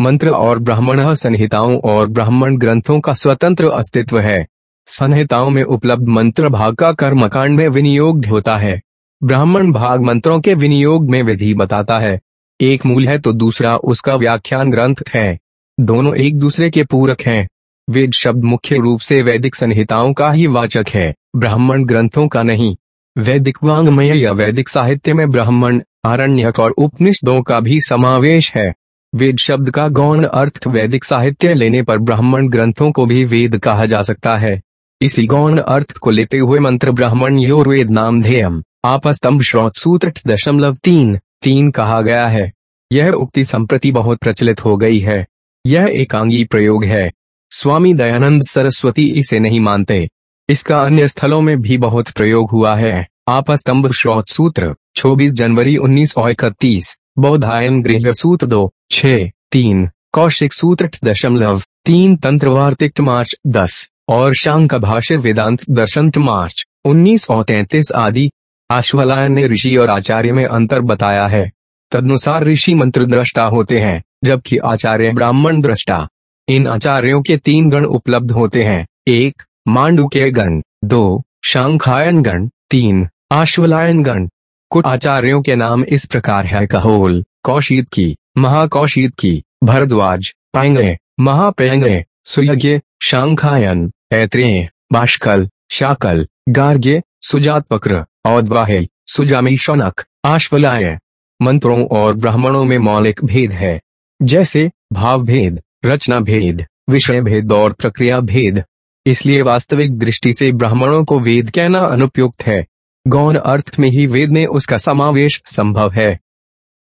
मंत्र और ब्राह्मण संहिताओं और ब्राह्मण ग्रंथों का स्वतंत्र अस्तित्व है। संहिताओं में उपलब्ध मंत्र भाग का कर्मकांड में विनियोग होता है। ब्राह्मण भाग मंत्रों के विनियोग में विधि बताता है। एक मूल है तो दूसरा उसका व्याख्यान ग्रंथ है। दोनों एक दूसरे के पूरक हैं। वेद शब्द मुख्य रूप से वैदिक संहिताओं का ही वाचक है, ब्राह्मण ग्रंथों का नहीं। वैदिक वांग्मय या वैदिक साहित्य में ब्राह्मण, आरण्यक और उपनिषदों का भी समावेश है। वेद शब्द का गौण अर्थ वैदिक साहित्य लेने पर ब्राह्मण ग्रंथों को भी वेद कहा जा सकता है। इसी गौण अर्थ को लेते हुए मंत्र ब्राह्मण योरवेद नाम ध्येयम आपस्तंभ श्रोत सूत्र दशमलव तीन तीन कहा गया है। यह उक्ति संप्रति बहुत प्रचलित हो गई है। यह एकांगी प्रयोग है। स्वामी दयानंद सरस्वती इसे नहीं मानते। इसका अन्य स्थलों में भी बहुत प्रयोग हुआ है। आपस्तंभ श्रोत सूत्र 24 जनवरी उन्नीस सौ इकतीस बौधायन गृह सूत्र दो, छ, तीन, कौशिक सूत्र दशमलव तीन तंत्र वार्तिक मार्च दस, और शांक भाष्य वेदांत दर्शन मार्च, उन्नीस आदि। आश्वलायन ने ऋषि और आचार्य में अंतर बताया है। तदनुसार ऋषि मंत्र दृष्टा होते हैं, जबकि आचार्य ब्राह्मण दृष्टा। इन आचार्यों के तीन गण उपलब्ध होते हैं, एक मांडू के गण दो शांखायन गण तीन आश्वलायन गण कुछ आचार्यों के नाम इस प्रकार है, कहोल कौशित की महाकौशित की, भरद्वाज पैंगे महापेंगे सुयज्ञ, शांखायन, ऐत्रेय, बाष्कल, शाकल, गार्ग्य सुजात पक्र औद्वाहे सुजामी शौनक आश्वलाय। मंत्रों और ब्राह्मणों में मौलिक भेद है। जैसे भाव भेद रचना भेद विषय भेद और प्रक्रिया भेद इसलिए वास्तविक दृष्टि से ब्राह्मणों को वेद कहना अनुपयुक्त है। गौण अर्थ में ही वेद में उसका समावेश संभव है।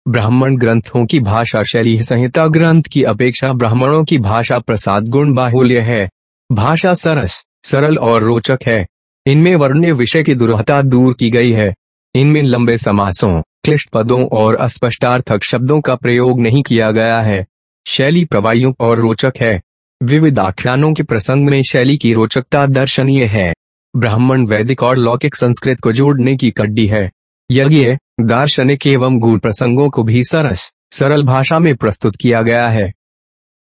ब्राह्मण ग्रंथों की भाषा शैली संहिता ग्रंथ की अपेक्षा ब्राह्मणों की भाषा प्रसाद गुण बाहुल्य है। भाषा सरस, सरल और रोचक है। इनमें वर्ण्य विषय की दुर्हता दूर की गई है। इनमें लंबे समासों क्लिष्ट पदों और अस्पष्टार्थक शब्दों का प्रयोग नहीं किया गया है। शैली प्रवाहियों और रोचक है। विविध आख्यानों के प्रसंग में शैली की रोचकता दर्शनीय है। ब्राह्मण वैदिक और लौकिक संस्कृत को जोड़ने की कड्डी है। यज्ञ, दार्शनिक एवं गुण प्रसंगों को भी सरस, सरल भाषा में प्रस्तुत किया गया है।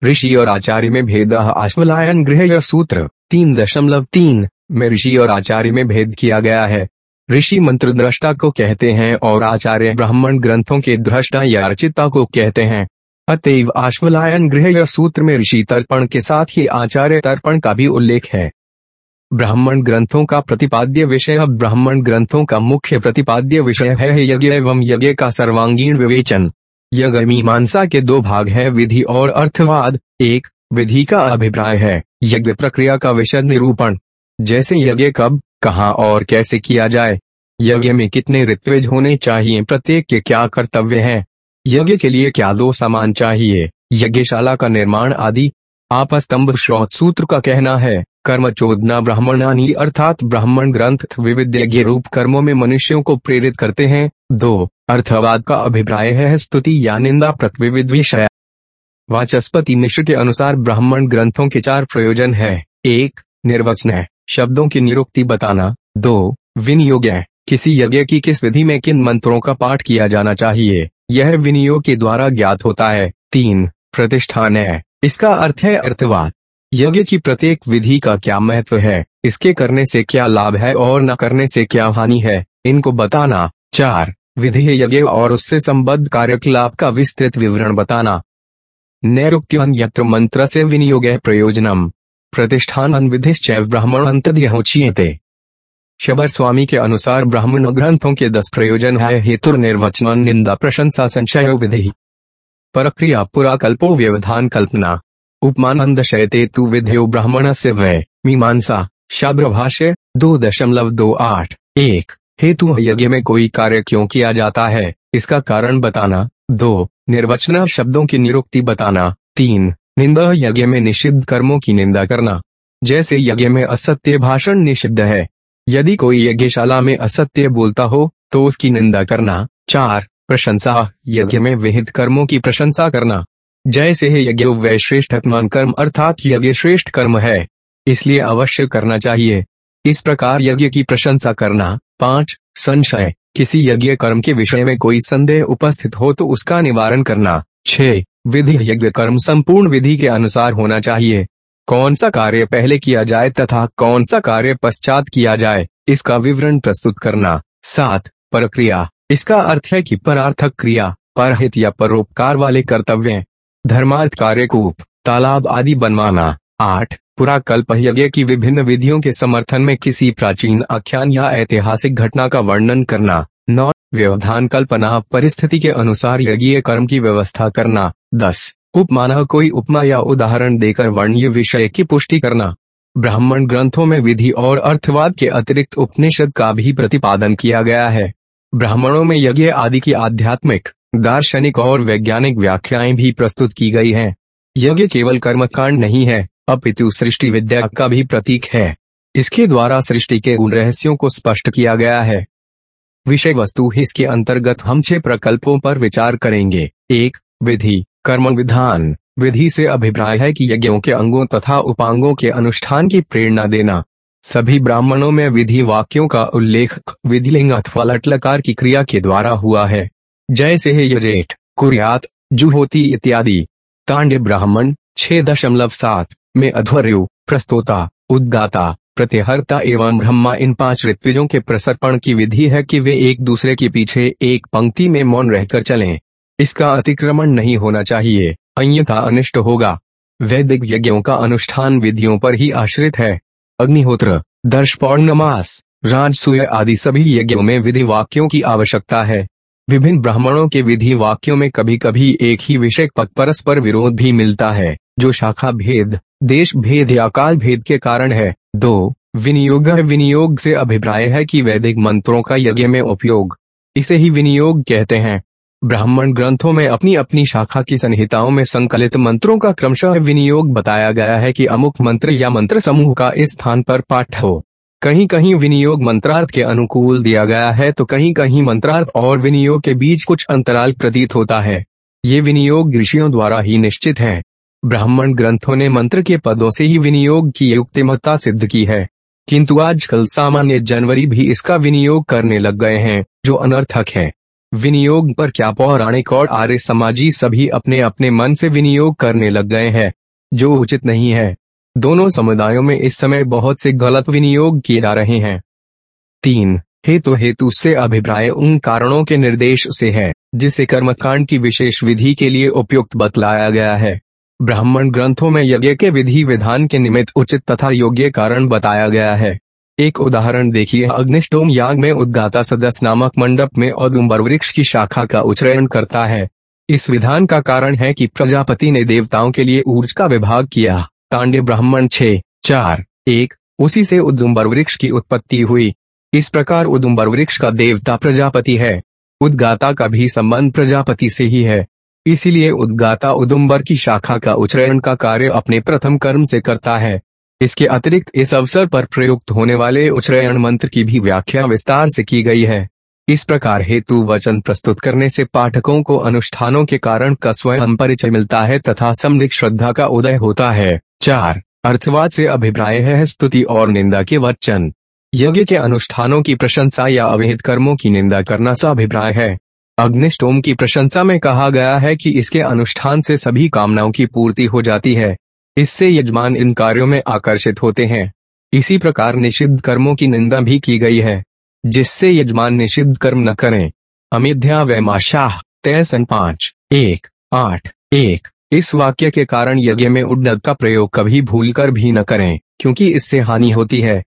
ऋषि और आचार्य में भेद आश्वलायन गृह सूत्र, तीन दशमलव तीन, में ऋषि और आचार्य में भेद किया गया है। ऋषि मंत्र दृष्टा को कहते हैं और आचार्य ब्राह्मण ग्रंथों के दृष्टा या रचिता को कहते हैं। अतएव आश्वलायन गृह या सूत्र में ऋषि तर्पण के साथ ही आचार्य तर्पण का भी उल्लेख है। ब्राह्मण ग्रंथों का प्रतिपाद्य विषय ब्राह्मण ग्रंथों का मुख्य प्रतिपाद्य विषय है यज्ञ एवं यज्ञ का सर्वांगीण विवेचन। यज्ञ मीमांसा के दो भाग है, विधि और अर्थवाद। एक, विधि का अभिप्राय है। यज्ञ प्रक्रिया का विषय निरूपण। जैसे यज्ञ कब कहाँ और कैसे किया जाए? यज्ञ में कितने ऋत्विज होने चाहिए? प्रत्येक के क्या कर्तव्य हैं? यज्ञ के लिए क्या दो सामान चाहिए? यज्ञशाला का निर्माण आदि। आपस्तंभ श्रोत सूत्र का कहना है, कर्म चोदना ब्राह्मणानी अर्थात ब्राह्मण ग्रंथ विविध यज्ञ रूप कर्मों में मनुष्यों को प्रेरित करते हैं। दो, अर्थवाद का अभिप्राय है स्तुति या निंदा प्रक विविध विषय वाचस्पति मिश्र के अनुसार ब्राह्मण ग्रंथों के चार प्रयोजन है। एक निर्वचन है शब्दों की निरुक्ति बताना। दो, विनियोग किसी यज्ञ की किस विधि में किन मंत्रों का पाठ किया जाना चाहिए? यह विनियोग के द्वारा ज्ञात होता है। तीन, प्रतिष्ठान है। इसका अर्थ है अर्थवाद। यज्ञ की प्रत्येक विधि का क्या महत्व है? इसके करने से क्या लाभ है और न करने से क्या हानि है? इनको बताना। चार, विधि यज्ञ और उससे संबद्ध कार्यकलाप का विस्तृत विवरण बताना। यत्र मंत्र से विनियोग प्रयोजनम। प्रतिष्ठान विधिश्चैव ब्राह्मण अंतद्यहोचियते शबर स्वामी के अनुसार ब्राह्मण ग्रंथों के दस प्रयोजन है हेतु निर्वचन निंदा, प्रशंसा संशय विधि। प्रक्रिया, पुराकल्पो, व्यवधान, कल्पना। उपमान शयते तु विधेयो ब्राह्मण से वय मीमांसा। शब्र भाष्य दो दशमलव दो आठ। एक। हेतु यज्ञ में कोई कार्य क्यों किया जाता है? इसका कारण बताना। दो। निर्वचना शब्दों की निरुक्ति बताना। तीन। निंदा यज्ञ में निषिद्ध कर्मों की निंदा करना, जैसे यज्ञ में असत्य भाषण निषिद्ध है। यदि कोई यज्ञशाला में असत्य बोलता हो तो उसकी निंदा करना। चार, प्रशंसा, यज्ञ में विहित कर्मों की प्रशंसा करना। जैसे यज्ञ वह श्रेष्ठ अपमान कर्म, अर्थात यज्ञ श्रेष्ठ कर्म है। इसलिए अवश्य करना चाहिए। इस प्रकार यज्ञ की प्रशंसा करना। पाँच, संशय, किसी यज्ञ कर्म के विषय में कोई संदेह उपस्थित हो तो उसका निवारण करना। छह विधि यज्ञ कर्म संपूर्ण विधि के अनुसार होना चाहिए। कौन सा कार्य पहले किया जाए तथा कौन सा कार्य पश्चात किया जाए, इसका विवरण प्रस्तुत करना। सात, प्रक्रिया। इसका अर्थ है कि परार्थक क्रिया, परहित या परोपकार वाले कर्तव्य। धर्मार्थ कार्य कूप तालाब आदि बनवाना। आठ पूरा कल्प यज्ञ की विभिन्न विधियों के समर्थन में किसी प्राचीन आख्यान या ऐतिहासिक घटना का वर्णन करना। नौ व्यवधान कल्पना परिस्थिति के अनुसार यज्ञ कर्म की व्यवस्था करना। दस, उपमाना कोई उपमा या उदाहरण देकर वर्णीय विषय की पुष्टि करना। ब्राह्मण ग्रंथों में विधि और अर्थवाद के अतिरिक्त उपनिषद का भी प्रतिपादन किया गया है। ब्राह्मणों में यज्ञ आदि की आध्यात्मिक, दार्शनिक और वैज्ञानिक व्याख्याएँ भी प्रस्तुत की गई हैं। यज्ञ केवल कर्मकांड नहीं है, अपितु सृष्टि विद्या का भी प्रतीक है। इसके द्वारा सृष्टि के उन रहस्यों को स्पष्ट किया गया है। विषय वस्तु इसके अंतर्गत हम छह प्रकल्पों पर विचार करेंगे। एक, विधि, कर्म विधान। विधि से अभिप्राय है कि यज्ञों के अंगों तथा उपांगों के अनुष्ठान की प्रेरणा देना। सभी ब्राह्मणों में विधि वाक्यों का उल्लेख विधिलिंग अथवा लटलकार की क्रिया के द्वारा हुआ है। जैसे है यजेठ, कुरियात, जुहोती इत्यादि। तांड्य ब्राह्मण, छह दशमलव सात, में अध्वर्यु, प्रस्तोता, उद्गाता। प्रतिहरता एवं ब्रह्मा इन पाँच ऋत्विजों के प्रसर्पण की विधि है कि वे एक दूसरे के पीछे एक पंक्ति में मौन रहकर चलें। इसका अतिक्रमण नहीं होना चाहिए, अन्यथा अनिष्ट होगा। वैदिक यज्ञों का अनुष्ठान विधियों पर ही आश्रित है। अग्निहोत्र, दर्श पौर्णमास, राजसूय आदि सभी यज्ञों में विधि वाक्यों की आवश्यकता है। विभिन्न ब्राह्मणों के विधि वाक्यों में कभी कभी एक ही विषय पर परस्पर विरोध भी मिलता है, जो शाखा भेद, देश भेद या काल भेद के कारण है। दो, विनियोग विनियोग से अभिप्राय है कि वैदिक मंत्रों का यज्ञ में उपयोग। इसे ही विनियोग कहते हैं। ब्राह्मण ग्रंथों में अपनी अपनी शाखा की संहिताओं में संकलित मंत्रों का क्रमशः विनियोग बताया गया है कि अमुक मंत्र या मंत्र समूह का इस स्थान पर पाठ हो। कहीं कहीं विनियोग मंत्रार्थ के अनुकूल दिया गया है तो कहीं कहीं मंत्रार्थ और विनियोग के बीच कुछ अंतराल प्रतीत होता है। ये विनियोग ऋषियों द्वारा ही निश्चित है। ब्राह्मण ग्रंथों ने मंत्र के पदों से ही विनियोग की युक्तिमत्ता सिद्ध की है। किंतु आजकल सामान्य जनवरी भी इसका विनियोग करने लग गए हैं, जो अनर्थक है। विनियोग पर क्या पौराणिक और आर्य समाजी सभी अपने अपने मन से विनियोग करने लग गए हैं, जो उचित नहीं है। दोनों समुदायों में इस समय बहुत से गलत विनियोग किए जा रहे हैं। तीन, हेतु हेतु से अभिप्राय उन कारणों के निर्देश से है, जिसे कर्मकांड की विशेष विधि के लिए उपयुक्त बतलाया गया है। ब्राह्मण ग्रंथों में यज्ञ के विधि विधान के निमित्त उचित तथा योग्य कारण बताया गया है। एक उदाहरण देखिए। अग्निष्टोम याग में उद्गाता सदस्य नामक मंडप में औदुम्बर वृक्ष की शाखा का उच्चरण करता है। इस विधान का कारण है कि प्रजापति ने देवताओं के लिए ऊर्ज का विभाग किया। तांडे ब्राह्मण छे, चार, एक, उसी से उदुम्बर वृक्ष की उत्पत्ति हुई। इस प्रकार उदुम्बर वृक्ष का देवता प्रजापति है। उद्गाता का भी संबंध प्रजापति से ही है। इसीलिए उद्गाता उदुम्बर की शाखा का उच्चरण का कार्य अपने प्रथम कर्म से करता है। इसके अतिरिक्त इस अवसर पर प्रयुक्त होने वाले उच्चरण मंत्र की भी व्याख्या विस्तार से की गई है। इस प्रकार हेतु वचन प्रस्तुत करने से पाठकों को अनुष्ठानों के कारण का स्वयं परिचय मिलता है तथा समधिक श्रद्धा का उदय होता है। चार, अर्थवाद से अभिप्राय है स्तुति और निंदा के वचन। यज्ञ के अनुष्ठानों की प्रशंसा या अवहित कर्मों की निंदा करना अभिप्राय है। अग्निष्टोम की प्रशंसा में कहा गया है कि इसके अनुष्ठान से सभी कामनाओं की पूर्ति हो जाती है। इससे यजमान इन कार्यों में आकर्षित होते हैं। इसी प्रकार निषिद्ध कर्मों की निंदा भी की गई है। जिससे यजमान निषिद्ध कर्म न करें। अमिध्या व माशाह तैसन पाँच, एक, आठ, एक। इस वाक्य के कारण यज्ञ में उड्डत का प्रयोग कभी भूलकर भी न करें, क्योंकि इससे हानि होती है।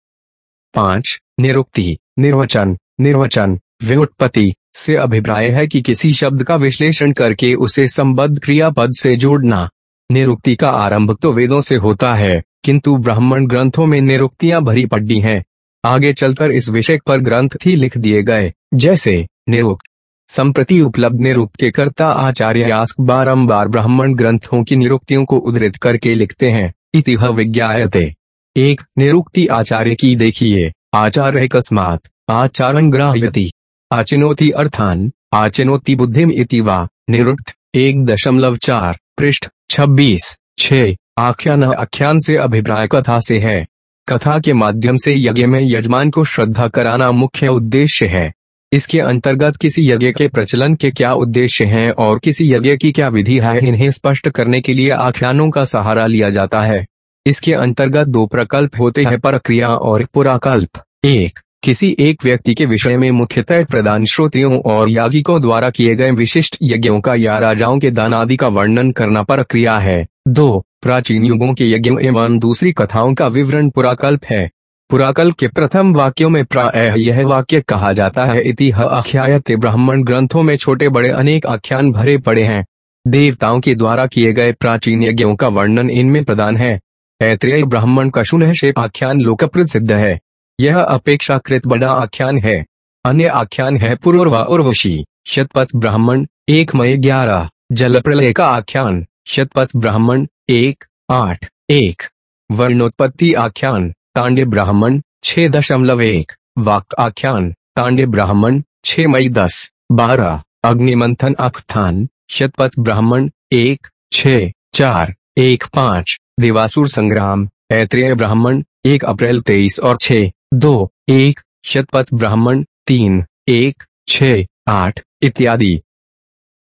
पाँच, निरुक्ति, निर्वचन निर्वचन, व्युत्पत्ति। से अभिप्राय है कि किसी शब्द का विश्लेषण करके उसे संबद्ध क्रियापद से जोड़ना निरुक्ति का आरंभ तो वेदों से होता है, किंतु ब्राह्मण ग्रंथों में निरुक्तियाँ भरी पड़ी हैं। आगे चलकर इस विषय पर ग्रंथ ही लिख दिए गए, जैसे निरुक्त। संप्रति उपलब्ध निरुक्त के कर्ता आचार्य आस्क बारम्बार ब्राह्मण ग्रंथों की निरुक्तियों को उद्धृत करके लिखते हैं इतिह विज्ञायते। एक, निरुक्ति आचार्य की देखिए, आचार्य कस्मात, आचारण ग्राह्यति। आचिनोति अर्थान, आचिनोति बुद्धिम इति वा, निरुक्त, एक दशमलव चार, पृष्ठ, छब्बीस, छह आख्यान आख्यान से अभिप्राय कथा से है। कथा के माध्यम से यज्ञ में यजमान को श्रद्धा कराना मुख्य उद्देश्य है। इसके अंतर्गत किसी यज्ञ के प्रचलन के क्या उद्देश्य हैं और किसी यज्ञ की क्या विधि है, इन्हें स्पष्ट करने के लिए आख्यानों का सहारा लिया जाता है। इसके अंतर्गत दो प्रकल्प होते हैं, प्रक्रिया और पुराकल्प। एक किसी एक व्यक्ति के विषय में मुख्यतः प्रदान श्रोतियों और यागिकों द्वारा किए गए विशिष्ट यज्ञों का या राजाओं के दान आदि का वर्णन करना प्रक्रिया है। दो, प्राचीन युगों के यज्ञों एवं दूसरी कथाओं का विवरण पुराकल्प है। पुराकल्प के प्रथम वाक्यों में प्राय यह वाक्य कहा जाता है इतिह ब्राह्मण ग्रंथों में छोटे बड़े अनेक आख्यान भरे पड़े हैं। देवताओं के द्वारा किए गए प्राचीन यज्ञों का वर्णन इनमें प्रदान है। ऐत्रेय ब्राह्मण का शुनह आख्यान लोक प्रसिद्ध है। यह अपेक्षाकृत बड़ा आख्यान है। अन्य आख्यान है पूर्वा उर्वशी शतपथ ब्राह्मण, एक मई ग्यारह। जल प्रलय का आख्यान। शतपथ ब्राह्मण, एक, आठ, एक। वर्णोत्पत्ति आख्यान। तांडे ब्राह्मण, छह दशमलव एक। वाक आख्यान। तांडे ब्राह्मण, छह मई दस। बारह। अग्निमंथन आख्यान शतपथ ब्राह्मण, एक छ चार, एक, पाँच। देवासुर संग्राम। ऐत्रेय ब्राह्मण, एक अप्रैल तेईस और छह। दो, एक, शतपथ, ब्राह्मण, तीन, एक छ आठ, इत्यादि।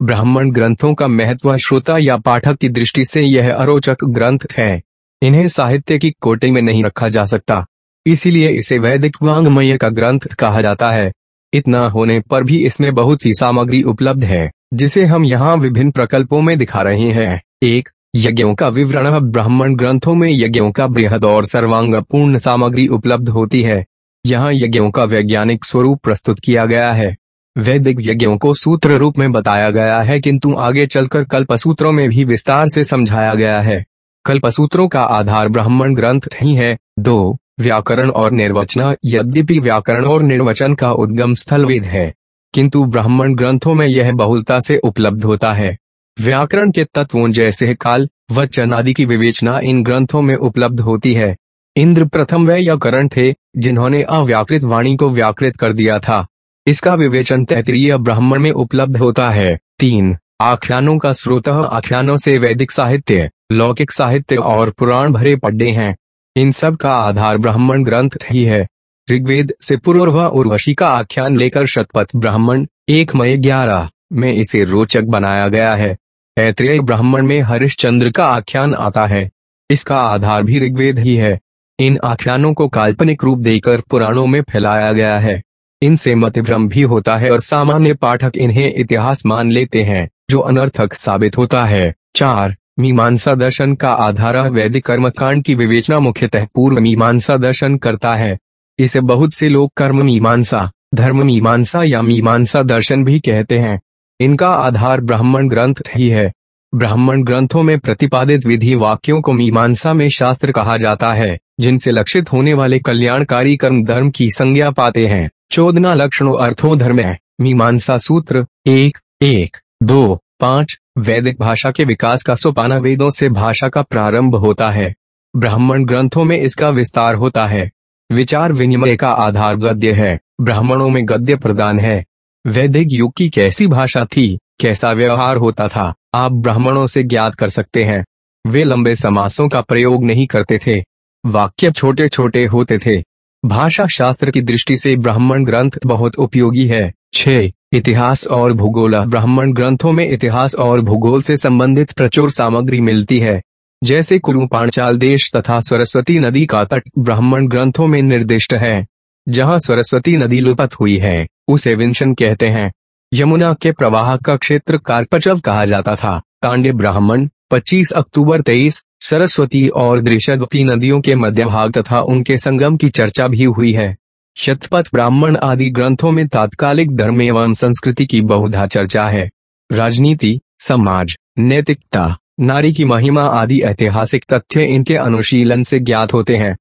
ब्राह्मण ग्रंथों का महत्व श्रोता या पाठक की दृष्टि से यह अरोचक ग्रंथ है। इन्हें साहित्य की कोटे में नहीं रखा जा सकता। इसीलिए इसे वैदिक वांग्मय का ग्रंथ कहा जाता है। इतना होने पर भी इसमें बहुत सी सामग्री उपलब्ध है, जिसे हम यहाँ विभिन्न प्रकल्पों में दिखा रहे हैं। एक यज्ञों का विवरण ब्राह्मण ग्रंथों में यज्ञों का बृहद और सर्वांग पूर्ण सामग्री उपलब्ध होती है। यहाँ यज्ञों का वैज्ञानिक स्वरूप प्रस्तुत किया गया है। वैदिक यज्ञों को सूत्र रूप में बताया गया है, किंतु आगे चलकर कल्प सूत्रों में भी विस्तार से समझाया गया है। कल्प सूत्रों का आधार ब्राह्मण ग्रंथ ही है। दो, व्याकरण और निर्वचना। यद्यपि व्याकरण और निर्वचन का उद्गम स्थल वेद है, किंतु ब्राह्मण ग्रंथों में यह बहुलता से उपलब्ध होता है। व्याकरण के तत्वों जैसे काल, वचन आदि की विवेचना इन ग्रंथों में उपलब्ध होती है। इंद्र प्रथम व्याकरण थे, जिन्होंने अव्याकृत वाणी को व्याकृत कर दिया था। इसका विवेचन तैतरीय ब्राह्मण में उपलब्ध होता है। तीन, आख्यानों का स्रोत आख्यानों से वैदिक साहित्य, लौकिक साहित्य और पुराण भरे पड्डे हैं। इन सब का आधार ब्राह्मण ग्रंथ ही है। ऋग्वेद से पूर्व उर्वशी का आख्यान लेकर शतपथ ब्राह्मण, एक मई ग्यारह, में इसे रोचक बनाया गया है। ऐत्रेय ब्राह्मण में हरिश्चंद्र का आख्यान आता है। इसका आधार भी ऋग्वेद ही है। इन आख्यानों को काल्पनिक रूप देकर पुराणों में फैलाया गया है। इनसे भ्रम भी होता है और सामान्य पाठक इन्हें इतिहास मान लेते हैं, जो अनर्थक साबित होता है। चार, मीमांसा दर्शन का आधार वैदिक कर्मकांड की विवेचना मुख्यतः पूर्व मीमांसा दर्शन करता है। इसे बहुत से लोग कर्म मीमांसा, धर्म मीमांसा या मीमांसा दर्शन भी कहते हैं। इनका आधार ब्राह्मण ग्रंथ ही है। ब्राह्मण ग्रंथों में प्रतिपादित विधि वाक्यों को मीमांसा में शास्त्र कहा जाता है, जिनसे लक्षित होने वाले कल्याणकारी कर्म धर्म की संज्ञा पाते हैं। चौदना लक्षणों अर्थों धर्म है। मीमांसा सूत्र, एक एक, दो, पाँच, वैदिक भाषा के विकास का सोपाना वेदों से भाषा का प्रारंभ होता है। ब्राह्मण ग्रंथों में इसका विस्तार होता है। विचार विनिमय का आधार गद्य है। ब्राह्मणों में गद्य प्रदान है। वैदिक युग की कैसी भाषा थी, कैसा व्यवहार होता था, आप ब्राह्मणों से ज्ञात कर सकते हैं। वे लंबे समासों का प्रयोग नहीं करते थे, वाक्य छोटे छोटे होते थे। भाषा शास्त्र की दृष्टि से ब्राह्मण ग्रंथ बहुत उपयोगी है। छह इतिहास और भूगोल ब्राह्मण ग्रंथों में इतिहास और भूगोल से संबंधित प्रचुर सामग्री मिलती है। जैसे कुरु पांचाल देश तथा सरस्वती नदी का तट ब्राह्मण ग्रंथों में निर्दिष्ट है, जहाँ सरस्वती नदी लुपत हुई है। उसे विंशन कहते हैं। यमुना के प्रवाह का क्षेत्र कार्पचव कहा जाता था। कांडे ब्राह्मण 25 अक्टूबर 23 सरस्वती और दृशद्वती नदियों के मध्य भाग तथा उनके संगम की चर्चा भी हुई है। शतपथ ब्राह्मण आदि ग्रंथों में तात्कालिक धर्म एवं संस्कृति की बहुधा चर्चा है। राजनीति, समाज, नैतिकता, नारी की महिमा आदि ऐतिहासिक तथ्य इनके अनुशीलन से ज्ञात होते हैं।